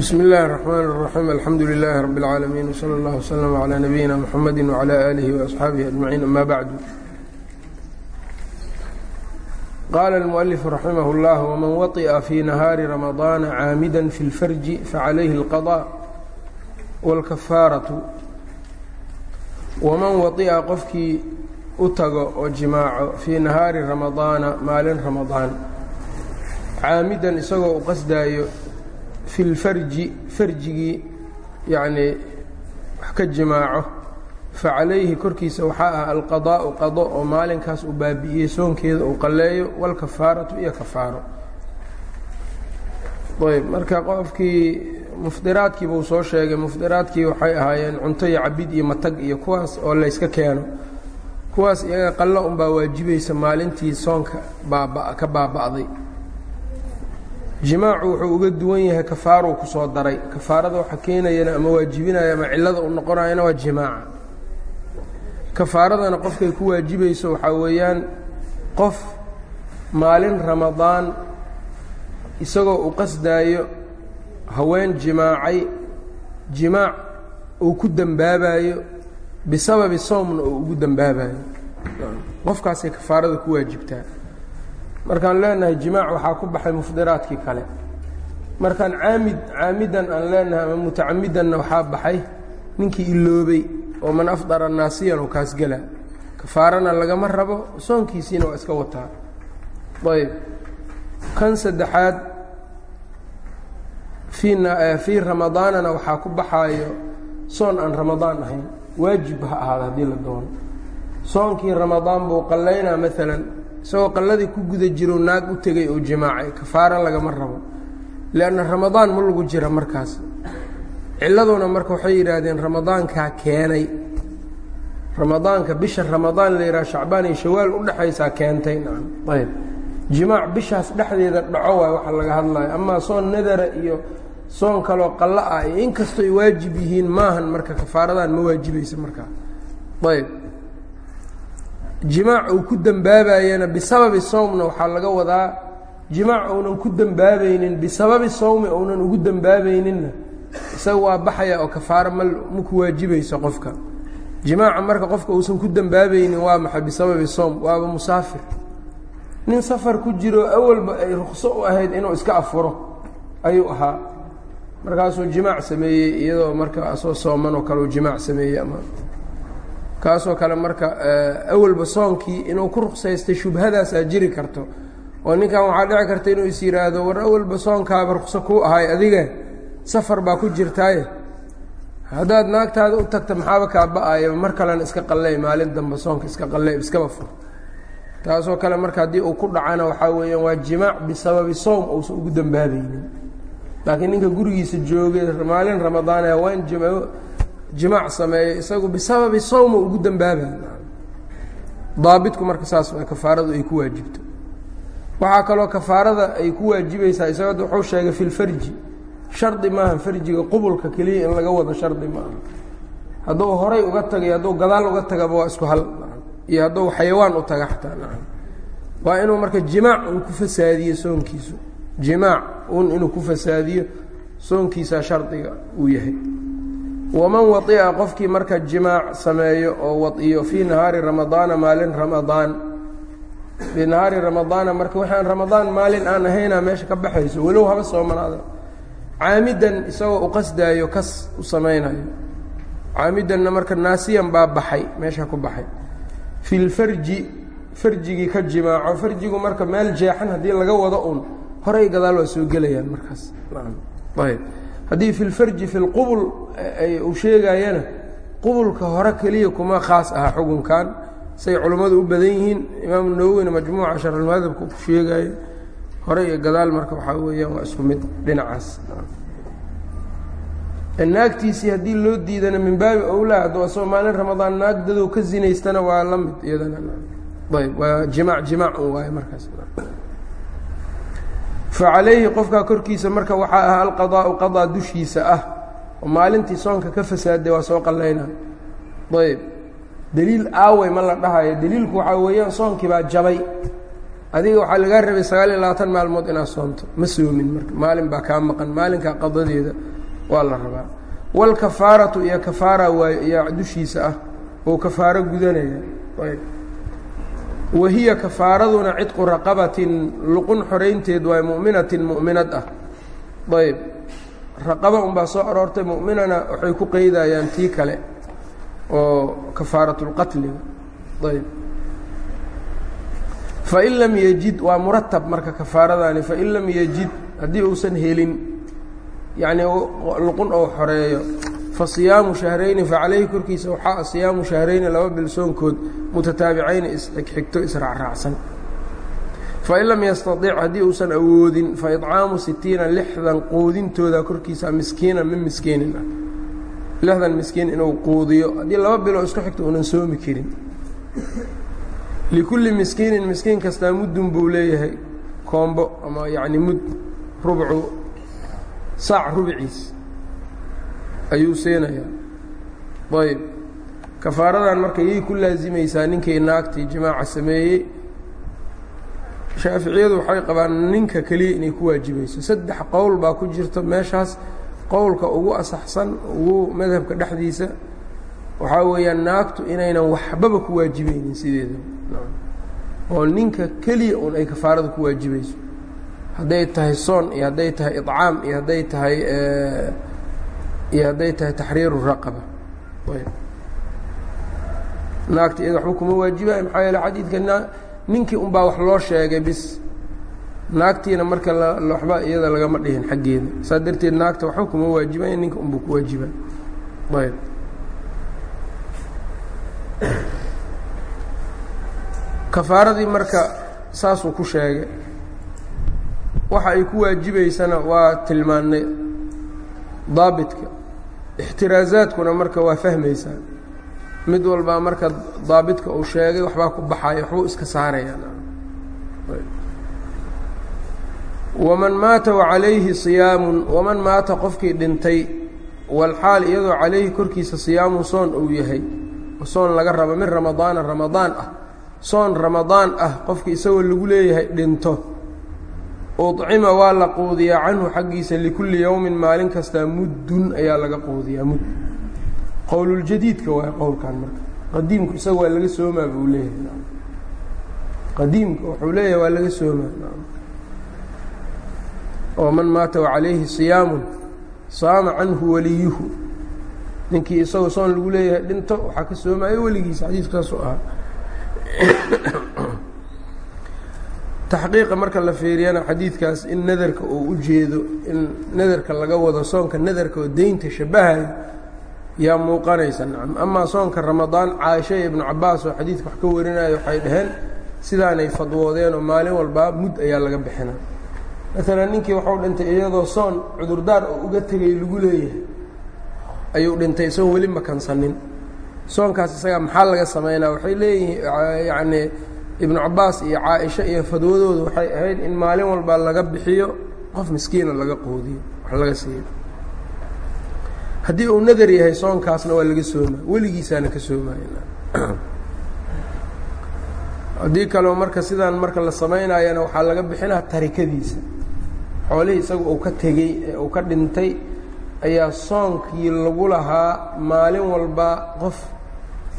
bsm اllahi الرحmn الرaxيim alxamdu لilaahi rab اlcaalamiin wslى اllah wslm عlى nabiyina mxamedi wعlى alihi وaصxaabihi aجmaciin ama bacdu qaala اlmuؤlif raximah اllah wman waطئa fii nahaari ramaضaana caamida fi اlfarji facalayhi اlqaضاء wاlkafaaraةu waman waطi'a qofkii u tago oo jimaaco fii nahaari ramadaana maalin ramadaan caamidan isagoo u qasdaayo fi lfarji farjigii yacnii wax ka jimaaco. fa calayhi korkiisa waxaa ah alqadaa'u qado oo maalinkaas uu baabi'iyey soonkeeda uu qalleeyo walkafaaratu iyo kafaaro. Ayb marka qofkii mufdiraadkii buu soo sheegay mufdiraadkii waxay ahaayeen cunto iyo cabid iyo matag iyo kuwaas oo layska keeno. Kuwaas iyaga qallo unbaa waajibaysa maalintii soonka baaba ka baaba'day jimaacu wuxuu uga duwan yahay kafaaruu ku soo daray. Kafaarada waxa keenayana ama waajibinaya ama cillada u noqonayana waa jimaaca kafaaradana qofkay ku waajibayso waxaa weeyaan qof maalin ramadaan isagoo u qasdaayo haween jimaacay jimaac uu ku dembaabayo bisababi soomna uu ugu dembaabayo qofkaasay kafaarada ku waajibtaa markaan leenahay jimaac waxaa ku baxay mufdiraadkii kale. Markaan caamid caamidan aan leenahay ama mutacamidanna waxaa baxay ninkii iloobay oo man afdara naasiyan oo kaas gela. Kafaarana lagama rabo soonkiisiina waa iska wataa. Ayb. Kan saddexaad fii ramadaanana waxaa ku baxaayo soon aan ramadaan ahayn. Waajib ha ahaada haddii la doono. Soonkii ramadaan buu qallaynaa maalan isagoo qalladii ku guda jiro naag u tegay oo jimaacay kafaaro lagama rabo. Lianna ramadaan ma lagu jira markaas. Cilladuna marka waxay yidhaahdeen ramadaankaa keenay. Ramadaanka bisha ramadaan la yidhaha shacbaan iyo shawaal udhexaysaa keentay. Nacam ayb. Jimaac bishaas dhexdeeda dhaco waay waxa laga hadlayo amaa soon nadara iyo soon kaloo qallo ah iyo inkastoo ay waajib yihiin maahan marka kafaaradan ma waajibaysa markaa ayb jimaac uu ku dembaabayana bisababi sowmna waxaa laga wadaa jimaac uunan ku dembaabaynin bisababi sowmi uunan ugu dembaabayninna isaga waa baxaya oo kafaaro ma ma ku waajibayso qofka. Jimaaca marka qofka uusan ku dembaabaynin waa maxay bisababi sowm waaba musaafir. Nin safar ku jiro awalba ay rukso u ahayd inuu iska afuro ayuu ahaa. Markaasuu jimaac sameeyey iyadoo marka asoo sooman oo kale uu jimaac sameeyey ama kaasoo kale marka awalba soonkii inuu ku ruksaystay shubhadaasaa jiri karto. Oo ninkan waxaa dhici karta inuu is yidhaahdo war awalba soonkaaba rukso kuu ahay adiga safar baa ku jirtaaye. Haddaad naagtaada u tagta maxaaba kaa ba'aya mar kalena iska qalley maalin dambe soonka iska qalley iskaba fur taasoo kale marka haddii uu ku dhacana waxaa weeyaan waa jimaac bisababi sowm uusan ugu dembaabaynin laakiin ninka gurigiisa joogay maalin ramadaan haween jimaac sameeyo isagu bisababi sowma ugu dembaabay daabitku marka saas kafaaradu ay ku waajibto. Waxaa kaloo kafaarada ay ku waajibaysaa isagoo wuxuu sheegay fi lfarji shardi maaha farjiga qubulka keliya in laga wado shardi maaha. Hadduu horay uga tagay hadduu gadaal uga tagaba waa isku hal iyo hadduu xayawaan u taga xataa waa inuu marka jimaac uu ku fasaadiyo soonkiisu. Jimaac un inuu ku fasaadiyo soonkiisaa shardiga uu yahay waman waطi'a qofkii marka jimaac sameeyo oo waiyo fii nahaari ramadaana maalin ramadaan. Fii nahaari ramadaana marka waxaan ramadaan maalin aan ahaynaa meesha ka baxayso walow haba soomanaada caamidan isagoo u qasdaayo kas u samaynayo. Caamidanna marka naasiyan baa baxay meesha ku baxay. Fi lfarji farjigii ka jimaaco farjigu marka meel jeexan haddii laga wado un horay gadaal waa soo gelayaan markaas. Ayb haddii fi lfarji fi lqubul uu sheegayana qubulka hore keliya kuma khaas aha xukunkan. Say culummadu u badan yihiin imaamu nawowina majmuuca sharxulmadhabka ku sheegayo hore iyo gadaal marka waxaa weeyaan waa isku mid dhinacaas. Naagtiisii haddii loo diidana min baabi owlaa hadduu asagoo maalin ramadaan naag dadow ka zinaystana waa la mid iyadana. Ayb waa jimaac jimaac un waaye markaas facalayhi qofkaa korkiisa marka waxaa ah alqadaau qadaa dushiisa ah. Oo maalintii soonka ka fasaaday waa soo qallayna ayb. Deliil aawey ma la dhahayo. Deliilku waxaa weeyaan soonkii baa jabay. Adiga waxaa lagaa rabay sagaal iyo labaatan maalmood inaad soonto. Ma soomin marka. Maalin baa kaa maqan. Maalinkaa qadadeeda waa la rabaa. Wاlkafaaratu iyo kafaara waay ayaa dushiisa ah. Oo kafaaro gudanaya. Wa hiya kafaaraduna cidqu raqabatin luqun xoraynteed waay mu'minatin mu'minad ah. Ayb raqaba unbaa soo aroortay mu'minana waxay ku qeydayaan tii kale oo kafaaratulqatliga ayb fain lam yejid waa muratab marka kafaaradani fain lam yejid haddii uusan helin yacnii luqun ou xoreeyo fa siyaamu shahrayni facalayhi korkiisa waxaa siyaamu shahrayni laba bil soonkood mutataabicayni isxigxigto israacraacsan. Fain lam yastaic haddii uusan awoodin fa iطcaamu sitiina lixdan quudintooda korkiisa miskiinan min miskiinin ah. Lixdan miskiin inuu quudiyo haddii laba biloo isku xigto uunan soomi karin. Likulli miskiinin miskiin kastaa muddun buu leeyahay koombo ama yacni mud rubcu saac rubciis ayuu seenayaa. Ayb kafaaradan marka yay ku laasimaysaa ninkay naagtii jimaaca sameeyey shaaficiyadu waxay qabaan ninka keliya inay ku waajibayso saddex qowl baa ku jirta meeshaas qowlka ugu asaxsan ugu madhabka dhexdiisa waxaa weeyaan naagtu inaynan waxbaba ku waajibeynin sideeda. Oo ninka keliya un ay kafaarada ku waajibayso hadday tahay soon iyo hadday tahay iطcaam iyo hadday tahay iyo hadday tahay taxriiru raqaba. Naagta iyada waxba kuma waajibayo maxaa yeele xadiidka ninkii un baa wax loo sheegay bis. Naagtiina marka waxba iyada lagama dhihin xaggeeda. Saa darteed naagta waxba kuma waajibaya ninka unbuu ku waajiba. Ayb. Kafaaradii marka saasuu ku sheegay. Waxa ay ku waajibaysana waa tilmaannay. Daabitka ixtiraazaadkuna marka waa fahmaysaa. Mid walbaa marka daabitka uu sheegay waxbaa ku baxaya waxbuu iska saaraya. Waman maata wacalayhi siyaamun waman maata qofkii dhintay walxaal iyadoo calayhi korkiisa siyaamun soon uu yahay soon laga rabo min ramadaana ramadaan ah soon ramadaan ah qofkii isagoo lagu leeyahay dhinto ucima waa la quudiyaa canhu xaggiisa likulli yowmin maalin kastaa muddun ayaa laga quudiyaa mudd. Qowluljadiidka waay qowlkan marka. Qadiimku isaga waa laga soomaa buu leeyahay. Qadiimka wuxuu leeyahay waa laga soomaa oo man maata wacalayhi siyaamun saama canhu waliyuhu. Ninkii isagoo soon lagu leeyahay dhinto waxaa ka soomaayo weligiisa xadiidku saasuu ahaa taxqiiqa marka la fiiriyana xadiidkaas in nadarka uu u jeedo in nadarka laga wado soonka nadarka oo deynta shabahayo yaa muuqanaysa nacam amaa soonka ramadaan caaisha iyo ibnu cabaas oo xadiidka wax ka warinaya waxay dhaheen sidaanay fadwoodeen oo maalin walbaa mud ayaa laga bixina maalan ninkii waxuu dhintay iyadoo soon cudurdaar oo uga tegay lagu leeyahay ayuu dhintay isagoo weli makansanin soonkaas isagaa maxaa laga samaynaa waxay leeyihiin yacnii ibnu cabaas iyo caaisha iyo fadwadooda waxay ahayd in maalin walba laga bixiyo qof miskiina laga qoodiyo wax laga siiyo. Haddii uu nadar yahay soonkaasna waa laga soomaa weligiisaana ka soomaya haddii kaleo marka sidaan marka la samaynayana waxaa laga bixinaa tarikadiisa. Xoolihii isaga uu ka tegey ee uu ka dhintay ayaa soonkii lagu lahaa maalin walba qof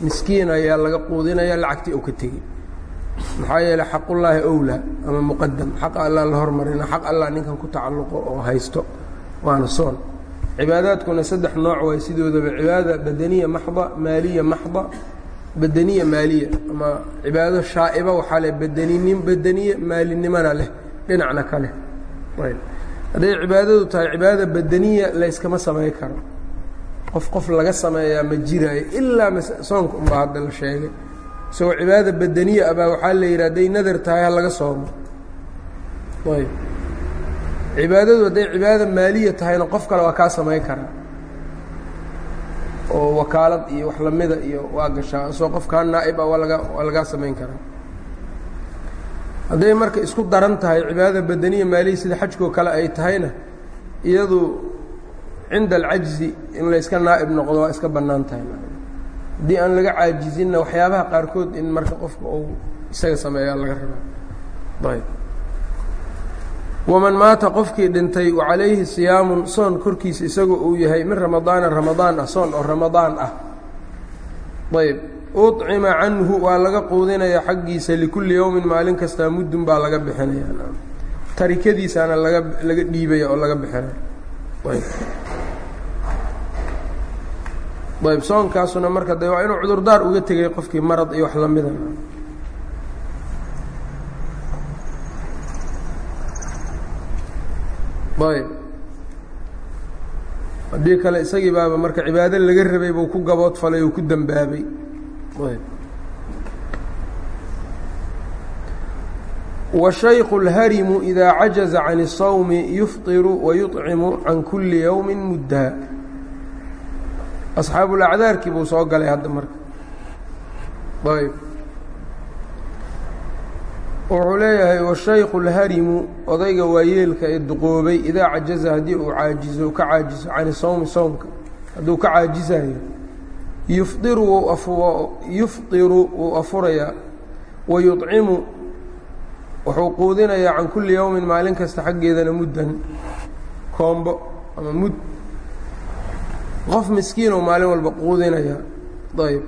miskiin ayaa laga quudinaya lacagtii uu ka tegey maxaa yeeley xaqullaahi owlaa ama muqadam xaqa allah la hormarina xaq allah ninkan ku tacalluqo oo haysto waana soon. Cibaadaadkuna saddex nooc waay sidoodaba cibaada badaniya maxda maaliya maxda badaniya maaliya. Ama cibaado shaa'iba waxaa leh badaninim badaniye maalinimana leh dhinacna ka ayb hadday cibaadadu tahay cibaadada badaniya layskama samay karo. Qof qof laga sameeyaa ma jiraayo ilaa soonka unbaa hadda la sheegay isagoo cibaada badaniya abaa waxaa la yidhi nadar tahay ha laga soomo. Ayb. Cibaadadu hadday cibaada maaliya tahayna qof kale waa kaa samay karaa. Oo wakaalad iyo wax lamida iyo waa gashaa. Isoo qofkaa naa'ib ah waa laga waa lagaa samayn karaa. Hadday marka isku daran tahay cibaadada badaniya maaliya sida xajkoo kale ay tahayna iyadu cinda alcajzi in layska naa'ib noqdo waa iska bannaan tahay haddii aan laga caajizinna waxyaabaha qaarkood in marka qofka uu isaga sameeyaa laga rabaa ayb waman maata qofkii dhintay wa calayhi siyaamun soon korkiisa isagoo uu yahay min ramadaana ramadaan ah soon oo ramadaan ah. Ayb ucima canhu waa laga quudinayaa xaggiisa likulli yowmin maalin kastaa muddun baa laga bixinaya. Tarikadiisaana laga laga dhiibaya oo laga bixinaya ayb ayb soonkaasuna marka de waa inuu cudurdaar uga tegay qofkii marad iyo wax lamida ayb haddii kale isagii baaba marka cibaado laga rabay buu ku gabood falay oo ku dembaabay ayb washayku اlharimu idaa cajaza can الsawmi yufطiru wayuطcimu can kuli yowmi muddaa asxaabulacdaarkii buu soo galay hadda marka. Ayb. Wuxuu leeyahay washayku اlharimu odayga waayeelka ee duqoobay idaa cajaza haddii uu caajizo ka caajiso can sawmi sowmka hadduu ka caajizayo yufdiru yufdiru wuu afurayaa wayuطcimu wuxuu quudinayaa can kulli yowmin maalin kasta xaggeedana muddan koombo ama mud qof miskiin oo maalin walba quudinaya ayb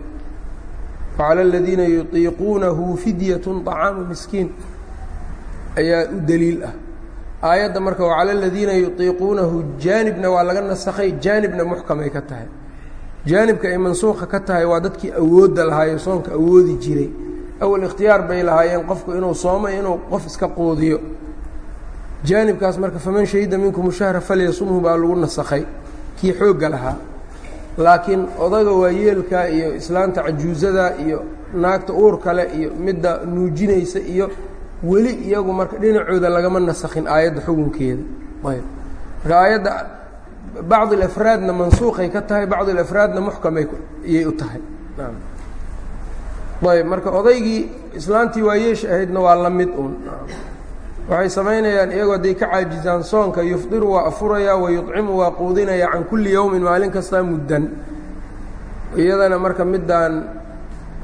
facala aladiina yutiiquunahu fidyatun طacaamu miskiin. Ayaa u deliil ah. Aayadda marka wacala aladiina yutiiquunahu jaanibna waa laga nasakhay jaanibna muxkamay ka tahay. Jaanibka ay mansuuqa ka tahay waa dadkii awoodda lahaayo soonka awoodi jiray. Awal ikhtiyaar bay lahaayeen qofku inuu soomo inuu qof iska quudiyo. Jaanibkaas marka faman shahida minkum shahra falyasumhu baa lagu nasakhay kii xoogga lahaa. Laakiin odaga waayeelka iyo islaanta cajuusada iyo naagta uur kale iyo midda nuujinaysa iyo weli iyagu marka dhinacooda lagama nasakhin aayadda xukunkeeda. Ayb. Marka aayadda bacdi alafraadna mansuuqay ka tahay bacdi alafraadna muxkamay ayay u tahay. Ayb. Marka odaygii islaantii waayeesha ahaydna waa la mid uun waxay samaynayaan iyagoo hadday ka caajisaan soonka yufdiru waa afurayaa wayuطcimu waa quudinayaa can kulli yowmin maalin kastaa muddan. Iyadana marka middaan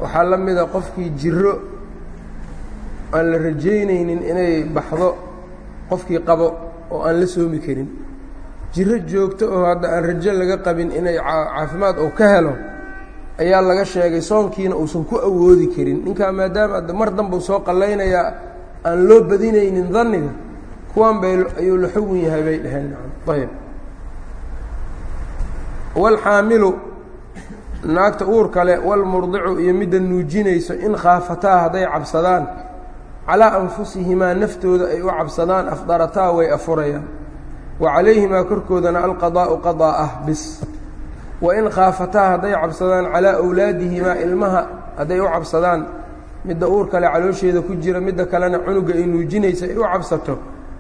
waxaa la mida qofkii jiro aan la rajaynaynin inay baxdo qofkii qabo oo aan la soomi karin. Jiro joogto oo hadda aan rajo laga qabin inay caafimaad uu ka helo ayaa laga sheegay soonkiina uusan ku awoodi karin. Ninkaa maadaama mar danbuu soo qallaynayaa aan loo badinaynin danniga kuwan bay ayuu la xugun yahay bay dhaheen. Ayb waalxaamilu naagta uur kale walmurdicu iyo midda nuujinayso in khaafataa hadday cabsadaan calaa anfusihimaa naftooda ay u cabsadaan afdarataa way afurayaan. Wa calayhimaa korkoodana alqadaa'u qadaa ah bis wain khaafataa hadday cabsadaan calaa awlaadihimaa ilmaha hadday u cabsadaan midda uur kale caloosheeda ku jira midda kalena cunuga ay nuujinaysa ay u cabsato.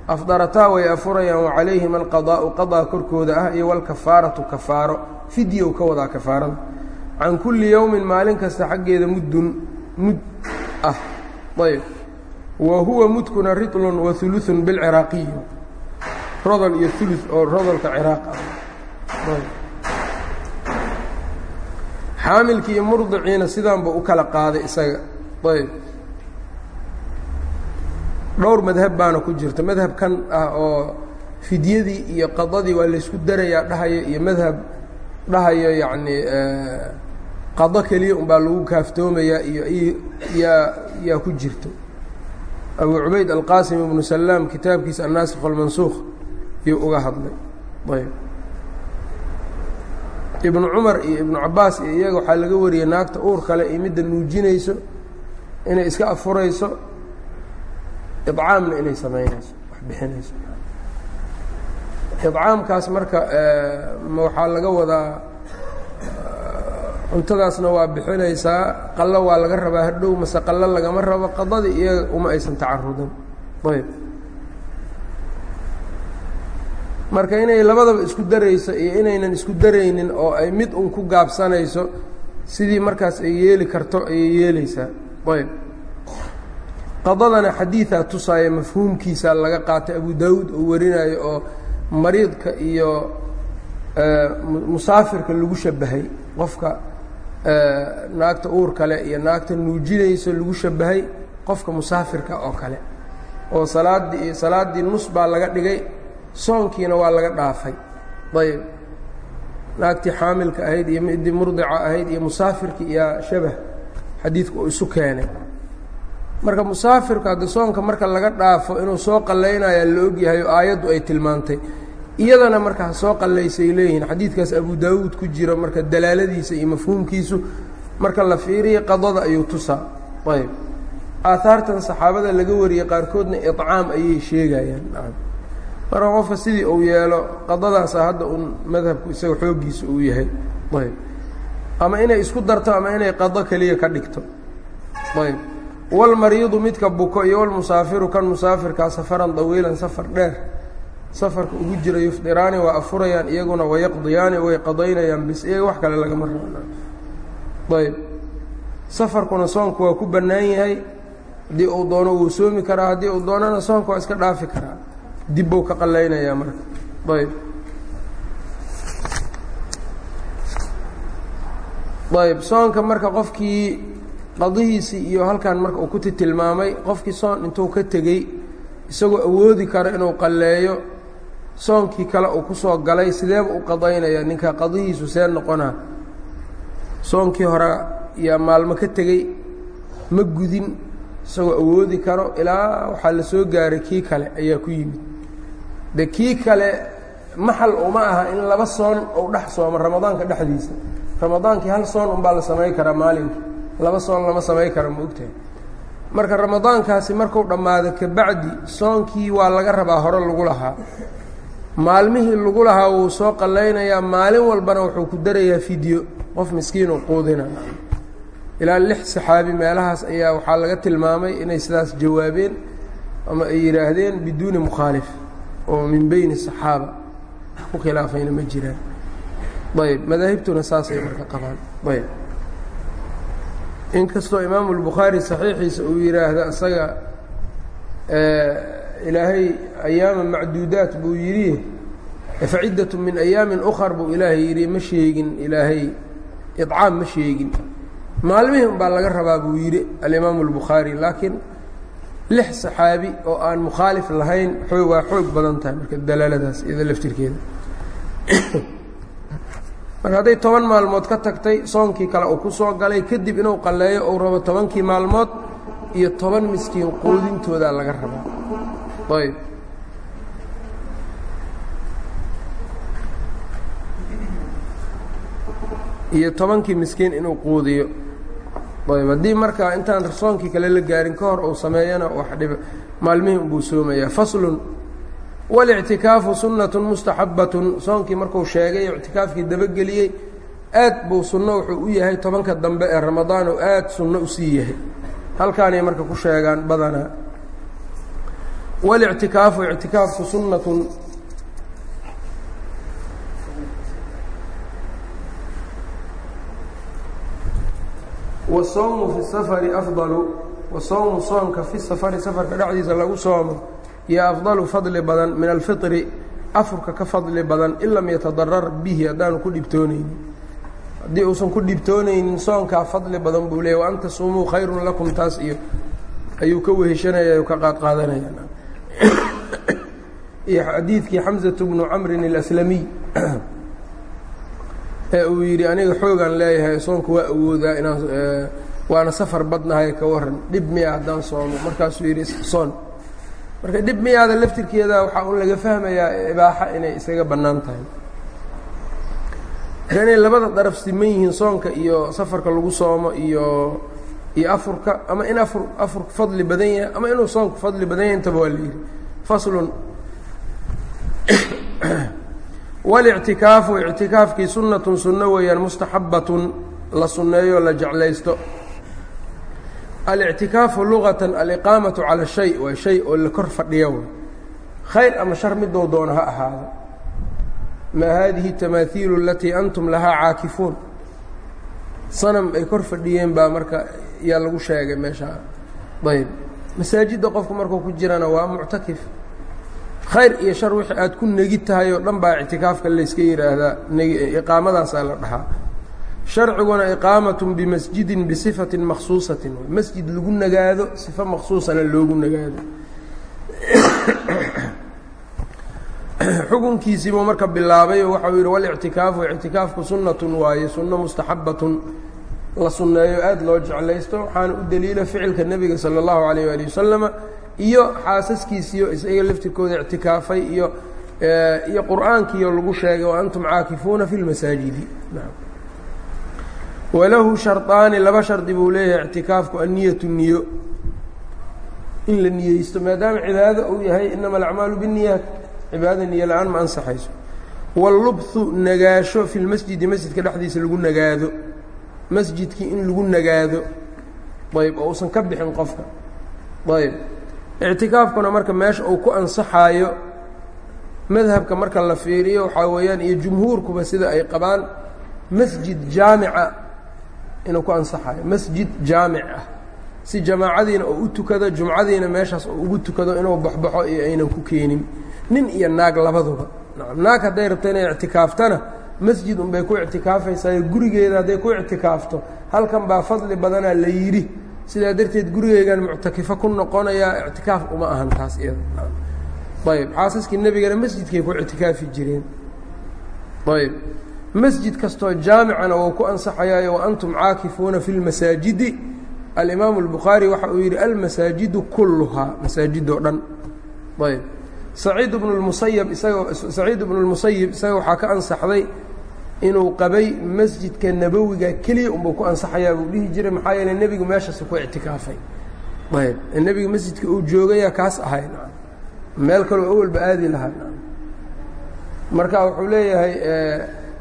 Afdarataa way afurayaan wa calayhima alqadaa'u qadaa korkooda ah iyo walkafaaratu kafaaro. Fidyow ka wadaa kafaarada. Can kulli yowmin maalin kasta xaggeeda muddun mud ah. Ayb wa huwa mudkuna ritlun wa uluثun bilciraaqiyi rodol iyo ulu oo rodolka ciraaq ah. Xaamilkii iyo murdiciina sidaanba u kala qaaday isaga ayb. Dhowr madhab baana ku jirta. Madhab kan ah oo fidyadii iyo qadadii waa laysku darayaa dhahaya iyo madhab dhahayo yacni qado keliya unbaa lagu kaaftoomayaa iyo yaa yaa ku jirto. Abu cubayd alqaasim ibnu salaam kitaabkiisa annaasikh almansuukh yuu uga hadlay. Ayb. Ibnu cumar iyo ibnu cabaas iyo iyaga waxaa laga wariyey naagta uur kale iyo midda nuujinayso inay iska afurayso icaamna inay samaynayso wax bixinayso. Icaamkaas marka ma waxaa laga wadaa cuntadaasna waa bixinaysaa qallo waa laga rabaa hadhow mase qallo lagama rabo qadadii iyaga uma aysan tacarudan ayb. Marka inay labadaba isku darayso iyo inaynan isku daraynin oo ay mid un ku gaabsanayso sidii markaas ay yeeli karto ayay yeelaysaa qadadana xadiidaa tusaaya mafhuumkiisa laga qaatay abu daawuud oo warinayo oo mariidka iyo musaafirka lagu shabahay. Qofka naagta uur kale iyo naagta nuujinayso lagu shabahay qofka musaafirka oo kale. Oo salaaddii salaaddii nus baa laga dhigay soonkiina waa laga dhaafay. Ayb. Naagtii xaamilka ahayd iyo midii murdica ahayd iyo musaafirkii iyo shabah xadiidku uu isu keenay. Marka musaafirku hadda soonka marka laga dhaafo inuu soo qallaynaya la ogyahay oo aayaddu ay tilmaantay iyadana marka ha soo qallaysay leeyihiin. Xadiidkaas abu daawuud ku jiro marka dalaaladiisa iyo mafhuumkiisu marka la fiiriya qadada ayuu tusaa. Ayb aahaartan saxaabada laga wariyey qaarkoodna icaam ayay sheegayaan. Marka qofka sidii uu yeelo qadadaasa hadda un madhabku isaga xooggiisa uu yahay. Ayb ama inay isku darto ama inay qado keliya ka dhigto. Ayb. Walmariidu midka buko iyo walmusaafiru kan musaafirkaa safaran dawiilan safar dheer. Safarka ugu jira yufdiraani waa afurayaan iyaguna wayaqdiyaani way qadaynayaan bis iyaga wax kale lagama rabo ayb. Safarkuna soonku waa ku bannaan yahay. Haddii uu doono wuu soomi karaa haddii uu doonana soonka waa iska dhaafi karaa. Dibbuu ka qallaynayaa marka. Ayb ayb soonka marka qofkii qadihiisii iyo halkan marka uu ku tilmaamay qofkii soon intuu ka tegey isagoo awoodi karo inuu qalleeyo soonkii kale uu ku soo galay sideeba u qadaynaya ninka qadihiisu see noqonaa soonkii hore yaa maalmo ka tegey ma gudin isagoo awoodi karo ilaa waxaa la soo gaaray kii kale ayaa ku yimid. De kii kale maxal uma aha in laba soon uu dhex soomo ramadaanka dhexdiisa ramadaankii hal soon unbaa la samayn karaa maalinkii laba soon lama samayn kara ma ogtahay. Marka ramadaankaasi marku dhammaado kabacdi soonkii waa laga rabaa hore lagu lahaa. Maalmihii lagu lahaa wuu soo qallaynayaa maalin walbana wuxuu ku darayaa fideo qof miskiin uu quudina. Ilaa lix saxaabi meelahaas ayaa waxaa laga tilmaamay inay sidaas jawaabeen ama ay yidhaahdeen biduuni mukhaalif oo min beyni saxaaba. Ku khilaafayna ma jiraan ayb madaahibtuna saasay marka qabaan ayb inkastoo imaamu lbukhaari saxiixiisa uu yidhaahdo isaga ilaahay ayaama macduudaat buu yidhi faciddat min ayaamin ukar buu ilaahay yidhi ma sheegin ilaahay icaam ma sheegin maalmihii un baa laga rabaa buu yidhi alimaamu اlbukhaari laakiin lix saxaabi oo aan mukhaalif lahayn oo waa xoog badan tahay marka dalaaladaas iyado laftirkeeda marka hadday toban maalmood ka tagtay soonkii kale uu ku soo galay kadib inuu qalleeyo uu rabo tobankii maalmood iyo toban miskiin quudintoodaa laga rabaa ayb. Iyo tobankii miskiin inuu quudiyo. Ayb haddii marka intaan soonkii kale la gaarin ka hor uu sameeyana wax dhib maalmihii unbuu soomayaa. Faslun walictikaafu sunnatun mustaxabbatun soonkii markuu sheegay ictikaafkii dabageliyey aad buu sunno wuxuu u yahay tobanka dambe ee ramadaan oo aad sunno u sii yahay halkaanay marka ku sheegaan badanaa walictikaafu ictikaafku sunnatun wasawmu fi safari afdalu wasawmu soomka fi safari safarka dhexdiisa lagu soomo iyo afdalu fadli badan min alfitri afurka ka fadli badan in lam yatadarar bihi haddaanu ku dhibtoonaynin. Haddii uusan ku dhibtoonaynin soonkaa fadli badan buu leeyay wa tasuumuu khayrun lakum taas iyo ayuu ka weheshanaya ka qaadqaadanaya iyo xadiidkii xamsatu bnu camrin اlaslamiy ee uu yidhi aniga xoogaan leeyahay soonka waa awoodaa inaan waana safar badnahay ka waran dhib miya haddaan soomo markaasuu yidhi soon marka dhib miyaada laftirkeeda waxaa un laga fahmayaa ibaaxa inay isaga bannaan tahay. Marka inay labada daraf siman yihiin soonka iyo safarka lagu soomo iyo iyo afurka ama in afur afurku fadli badan yahay ama inuu soonku fadli badan yahay intaba waa la yidhi. Faslun. Walictikaafu ictikaafkii sunnatun sunno weeyaan mustaxabbatun la sunneeyo la jeclaysto alictikaafu lugatan aliqaamatu cala shay waa shay oo la kor fadhiya way khayr ama shar midou doono ha ahaado. Maa haadihi tamaahiilu alatii antum lahaa caakifuun? Sanam ay kor fadhiyeen baa marka yaa lagu sheegay meeshaa ayb masaajidda qofku markuu ku jirana waa muctakif. Khayr iyo shar wixii aad ku negi tahay oo dhan baa ictikaafka layska yidhaahdaa iqaamadaasaa la dhahaa sharciguna iqaamatun bimasjidin bisifatin maksuusatin masjid lagu nagaado sifo maksuusana loogu nagaado. Xukunkiisiibuu marka bilaabay oo waxau yidhi walictikaafu ictikaafku sunnatun waaye sunno mustaxabbatun la sunneeyo aada loo jeclaysto waxaana u deliila ficilka nebiga sala allahu calayh waali wasalama iyo xaasaskiisiyo isaga laftirkooda ictikaafay iyo iyo qur'aankiio lagu sheegay wa antum caakifuuna fi lmasaajidi walahu sharطaani laba shardi buu leeyahay ictikaafku anniyatu niyo. In la niyeysto maadaama cibaado uu yahay inama alacmaalu binniyaat. Cibaadada niyo la'aan ma ansaxayso. Wallubthu nagaasho fi lmasjidi masjidka dhexdiisa lagu nagaado. Masjidkii in lagu nagaado. Ayb oo uusan ka bixin qofka. Ayb ictikaafkuna marka meesha uu ku ansaxaayo madhabka marka la fiiriyo waxaa weeyaan iyo jumhuurkuba sida ay qabaan masjid jaamica inuu ku ansaxayo. Masjid jaamic ah. Si jamaacadiina oo u tukado jumcadiina meeshaas oo ugu tukado inuu baxbaxo iyo aynan ku keenin. Nin iyo naag labaduba. Naag hadday rabto inay ictikaaftana masjid unbay ku ictikaafaysaa gurigeeda hadday ku ictikaafto. Halkan baa fadli badanaa la yidhi. Sidaa darteed gurigeygan muctakifo ku noqonayaa ictikaaf uma ahan taas iyada. Ayb xaasaskii nebigana masjidkay ku ictikaafi jireen. Ayb masjid kastoo jaamicana wou ku ansaxayaayo wa antum caakifuuna fi lmasaajidi alimaamu اlbukhaari waxa uu yidhi almasaajidu kulluhaa masaajidoo dhan. Ayb saciid bnu lmusayab isaga saciid bnu lmusayib isaga waxaa ka ansaxday inuu qabay masjidka nabowiga keliya unbuu ku ansaxayaa buu dhihi jiray maxaa yeele nebigu meeshaas ku ictikaafay. Ayb nebiga masjidka uu joogaya kaas ahay. Meel kaloo awalba aadi lahaa. Marka wuxuu leeyahay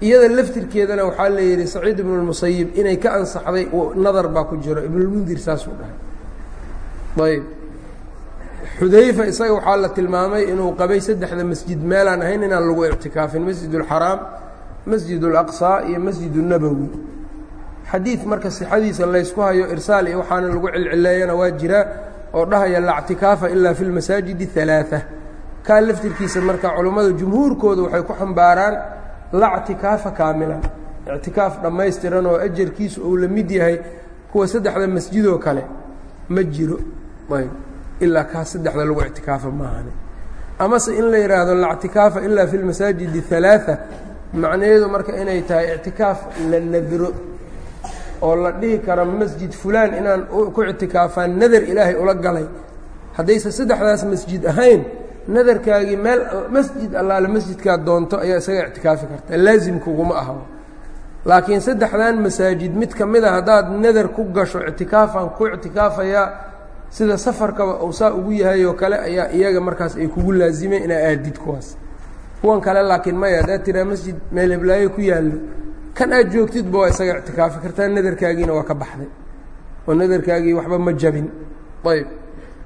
iyada laftirkeedana waxaa la yidhi saciid ibnu lmusayib inay ka ansaxday nadar baa ku jiro ibnulmundir saasuu dhahay ayb xudayfa isaga waxaa la tilmaamay inuu qabay saddexda masjid meelaan ahayn inaan lagu ictikaafin masjid اlxaraam masjid اlaqصى iyo masjid الnabowi xadiid marka sixadiisa laysku hayo irsaal iyo waxaana lagu cilcileeyana waa jiraa oo dhahaya la اctikaafa ilaa fi اlmasaajid الثalaaثة kaa laftirkiisa marka culummada jumhuurkooda waxay ku xambaaraan la ctikaafa kaamilan ictikaaf dhammaystiran oo ajarkiisu uu la mid yahay kuwa saddexda masjidoo kale ma jiro ayb ilaa kaa saddexda lagu ictikaafa maahane amase in la yidhaahdo la ctikaafa ilaa fi lmasaajid الثalaaثة macnaheedu marka inay tahay ictikaaf la nadro oo la dhihi karo masjid fulaan inaan ku ictikaafaan nadar ilaahay ula galay haddaysa saddexdaas masjid ahayn nadarkaagii meel masjid allaale masjidkaad doonto ayaa isaga ictikaafi karta laasimkuguma aha laakiin saddexdan masaajid mid ka mid a haddaad nadar ku gasho ictikaafaan ku ictikaafayaa sida safarkaba uu saa ugu yahay oo kale ayaa iyaga markaas ay kugu laazimeen inaa aadid kuwaas. Kuwan kale laakiin maya haddaad tiraa masjid meel heblaayo ku yaallo kan aad joogtidba waa isaga ictikaafi kartaa nadarkaagiina waa ka baxday. Oo nadarkaagii waxba ma jabin. Ayb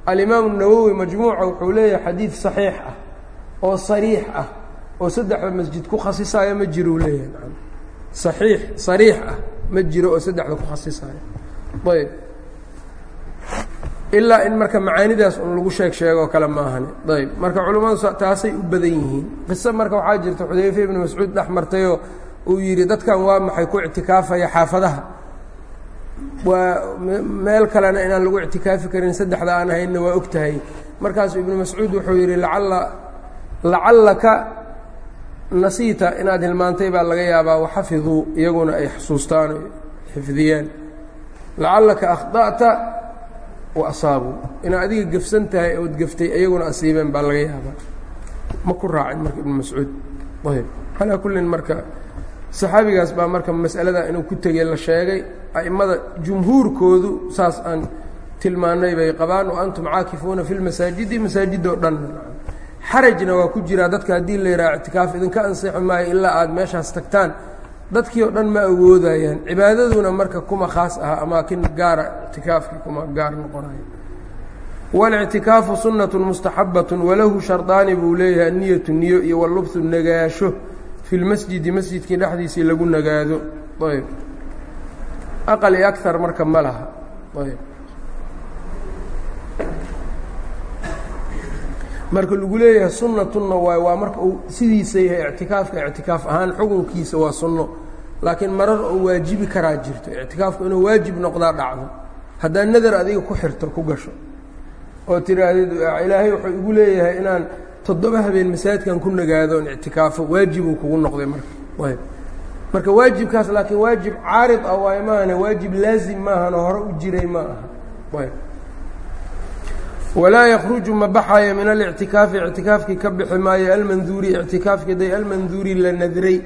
alimaamu nawowi majmuuca wuxuu leeyahay xadiid saxiix ah oo sariix ah oo saddexda masjid ku khasisaayo ma jiro u leeyahay saxiix sariix ah ma jiro oo saddexda ku khasisaayo. Ayb ilaa in marka macaanidaas un lagu sheeg sheegoo kale maahane ayb marka culimmadu taasay u badan yihiin. Qiso marka waxaa jirta xudayfe ibnu mascuud dhex martayoo uu yidhi dadkan waa maxay ku ictikaafaya xaafadaha waa meel kalena inaan lagu ictikaafi karin saddexda aan ahaynna waa og tahay markaasuu ibnu mascuud wuxuu yidhi lacalla lacallaka nasiita inaad hilmaantay baa laga yaabaa waxafiduu iyaguna ay xusuustaan xifdiyaan lacallaka akhda'ta wa asaabuu. Inaad adiga gefsan tahay ood geftay iyaguna asiibeen baa laga yaabaa. Ma ku raacin marka ibnu mascuud. Ayb calaa kullin marka saxaabigaas baa marka mas'alada inuu ku tegey la sheegay a'immada jumhuurkoodu saas aan tilmaanay bay qabaan wa antum caakifuuna fi lmasaajidi masaajidoo dhan. Xarajna waa ku jiraa dadka haddii la yidhaha ictikaaf idinka anseexi maayo ilaa aada meeshaas tagtaan. Dadkii oo dhan ma awoodayaan cibaadaduna marka kuma khaas aha ama kin gaara ictikaafkii kuma gaar noqonayo walictikaafu sunnatun mustaxabatun walahu shardaani buu leeyahay anniyatu niyo iyo walubhu nagaasho fi lmasjidi masjidkii dhexdiisii lagu nagaado. Ayb. Aqal iyo agar marka ma laha. Ayb. Marka lagu leeyahay sunatuna waay waa marka uu sidiisa yahay ictikaafka ictikaaf ahaan xukunkiisa waa sunno. Laakiin marar oo waajibi karaa jirto ictikaafku inuu waajib noqdaa dhacdo. Haddaa nadar adiga ku xirto ku gasho. Oo tidhaahdid ilaahay wuxuu igu leeyahay inaan toddoba habeen masaajidkan ku nagaado on ictikaafo waajibuu kugu noqday marka. Marka waajibkaas laakiin waajib caarid ah waay maahane waajib laazim maahan oo hore u jiray ma aha walaa yakruju ma baxayo min alictikaafi ictikaafkii ka bixi maayo almanduuri ictikaafkii day almanduuri la nadray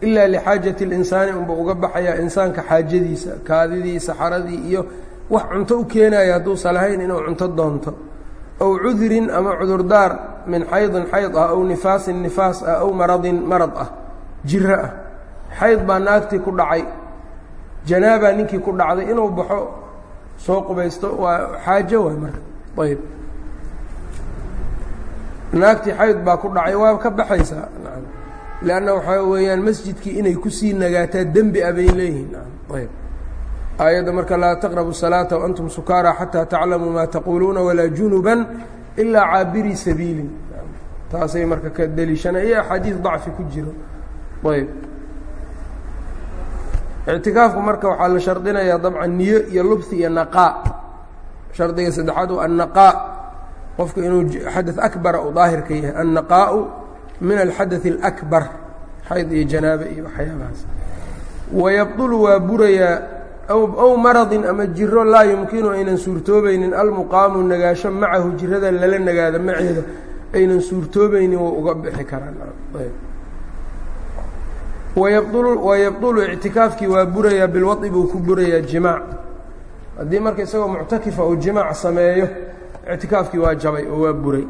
ilaa lixaajati اlinsaani unba uga baxayaa insaanka xaajadiisa kaadidii saxaradii iyo wax cunto u keenaya hadduusan lahayn inuu cunto doonto aw cudurin ama cudurdaar min xaydin xayd ah aw nifaasin nifaas ah aw maradin marad ah jiro ah xayd baa naagtii ku dhacay janaabaa ninkii ku dhacday inuu baxo soo qubaysto waa xaajo waay marka ayb naagtii xayd baa ku dhacay waa ka baxaysaa lanna waxaa weeyaan masjidkii inay ku sii nagaataa dembi a bay leeyihiin ayb aayadda marka laa taqrabu salaata waantum sukaara xataa taclamuu maa taquuluuna walaa junuban ilaa caabirii sabiilin. Taasay marka ka deliishana axaadiis dacfi ku jiro. Ayb. Ictikaafku marka waxaa la shardinayaa dabcan niyo iyo lubhi iyo naqaa shardiga saddexaad u annaqaa qofku inuu xadad akbara uu daahirka yahay. Annaqaau min alxadai alakbar. Xayd iyo janaaba iyo waxyaabahaas wayabdulu waa burayaa aw maradin ama jiro laa yumkinu aynan suurtoobaynin almuqaamu nagaasho macahu jirada lala nagaado maceeda aynan suurtoobaynin wa uga bixi karaan wayabطulu ictikaafkii waa burayaa bilwaطi buu ku burayaa jimaac haddii marka isagoo muctakifa uu jimaac sameeyo ictikaafkii waa jabay oo waa buray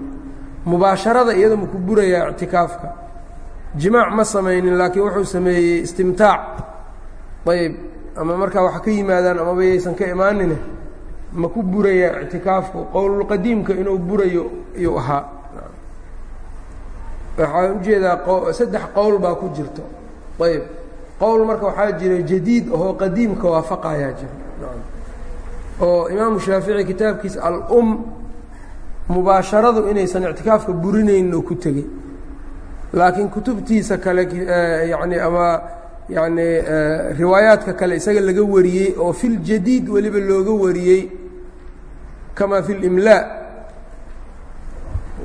mubaasharada iyada ma ku burayaa ictikaafka jimaac ma samaynin laakiin wuxuu sameeyey istimtaac ayb ama markaa wax ka yimaadaan amaba yaysan ka imaanine ma ku burayaa ictikaafku qowlulqadiimka inuu burayo iyuu ahaa. Waxaan u jeedaa saddex qowl baa ku jirto. Ayb qowl marka waxaa jira jadiid ahoo qadiimka waafaqayaa jira. Oo imaamu shaafici kitaabkiisa al-um mubaasharadu inaysan ictikaafka burinaynin oo ku tegey. Laakiin kutubtiisa kale yani ama yani riwaayaadka kale isaga laga wariyey oo fi ljadiid weliba looga wariyey kama fi limlaa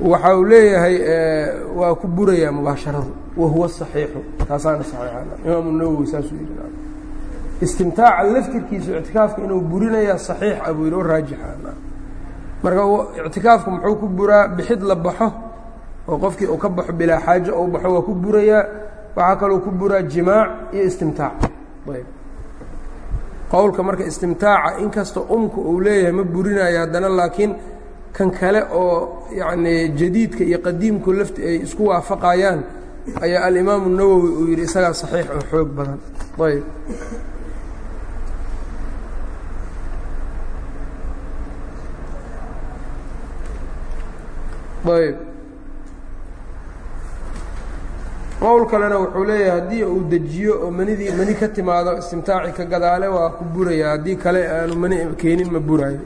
waxa uu leeyahay waa ku burayaa mubaasharadu wahuwa صaxiixu taasaana saxiixan imaamu nawowi saasuu yihi istimtaaca laftirkiisu ictikaafka inuu burinayaa صaxiix a buu yihi o raajixa marka ictikaafku muxuu ku buraa bixid la baxo oo qofkii uu ka baxo bilaa xaajo ou baxo waa ku burayaa waxaa kaloo ku buraa jimaac iyo istimtaac. Qowlka marka istimtaaca inkastoo umka uu leeyahay ma burinayo haddana laakiin kan kale oo yacni jadiidka iyo qadiimku lafti ay isku waafaqayaan ayaa alimaamu nawowi uu yidhi isagaa saxiix oo xoog badan. Ayb. Ayb qowl kalena wuxuu leeyahay haddii uu dejiyo oo manidii mani ka timaado istimtaaci ka gadaale waa ku buraya haddii kale aanu mani keenin ma buraayo